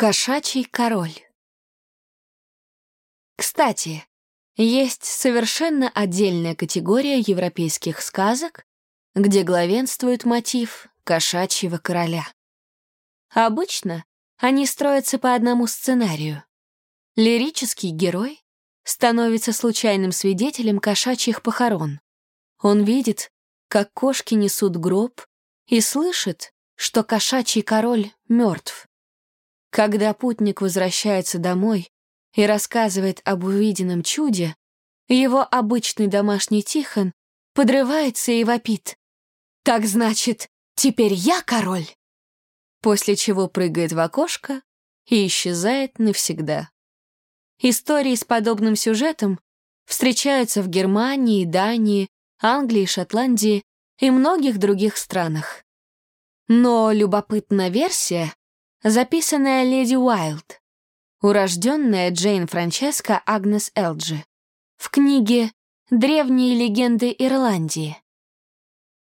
Кошачий король. Кстати, есть совершенно отдельная категория европейских сказок, где главенствует мотив кошачьего короля. Обычно они строятся по одному сценарию. Лирический герой становится случайным свидетелем кошачьих похорон. Он видит, как кошки несут гроб, и слышит, что кошачий король мертв. Когда путник возвращается домой и рассказывает об увиденном чуде, его обычный домашний Тихон подрывается и вопит. «Так значит, теперь я король?» После чего прыгает в окошко и исчезает навсегда. Истории с подобным сюжетом встречаются в Германии, Дании, Англии, Шотландии и многих других странах. Но любопытная версия записанная леди Уайлд, урожденная Джейн Франческа Агнес Элджи, в книге «Древние легенды Ирландии».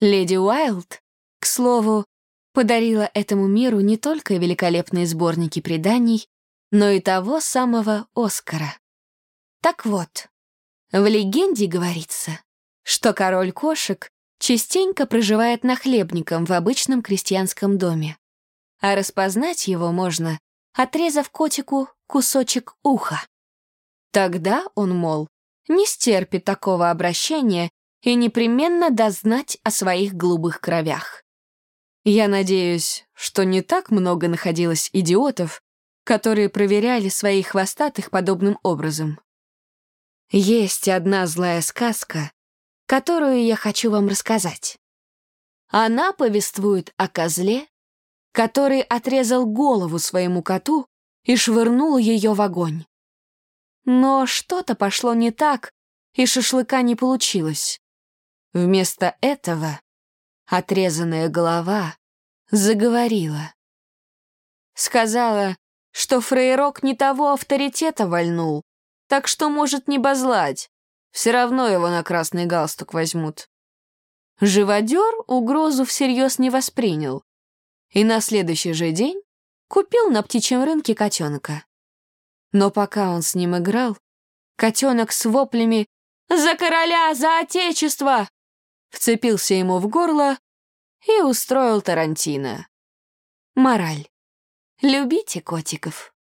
Леди Уайлд, к слову, подарила этому миру не только великолепные сборники преданий, но и того самого Оскара. Так вот, в легенде говорится, что король кошек частенько проживает нахлебником в обычном крестьянском доме а распознать его можно, отрезав котику кусочек уха. Тогда он, мол, не стерпит такого обращения и непременно дознать о своих голубых кровях. Я надеюсь, что не так много находилось идиотов, которые проверяли своих хвостатых подобным образом. Есть одна злая сказка, которую я хочу вам рассказать. Она повествует о козле, который отрезал голову своему коту и швырнул ее в огонь. Но что-то пошло не так, и шашлыка не получилось. Вместо этого отрезанная голова заговорила. Сказала, что фрейрок не того авторитета вальнул, так что может не базлать, все равно его на красный галстук возьмут. Живодер угрозу всерьез не воспринял и на следующий же день купил на птичьем рынке котенка. Но пока он с ним играл, котенок с воплями «За короля! За отечество!» вцепился ему в горло и устроил Тарантино. Мораль. Любите котиков.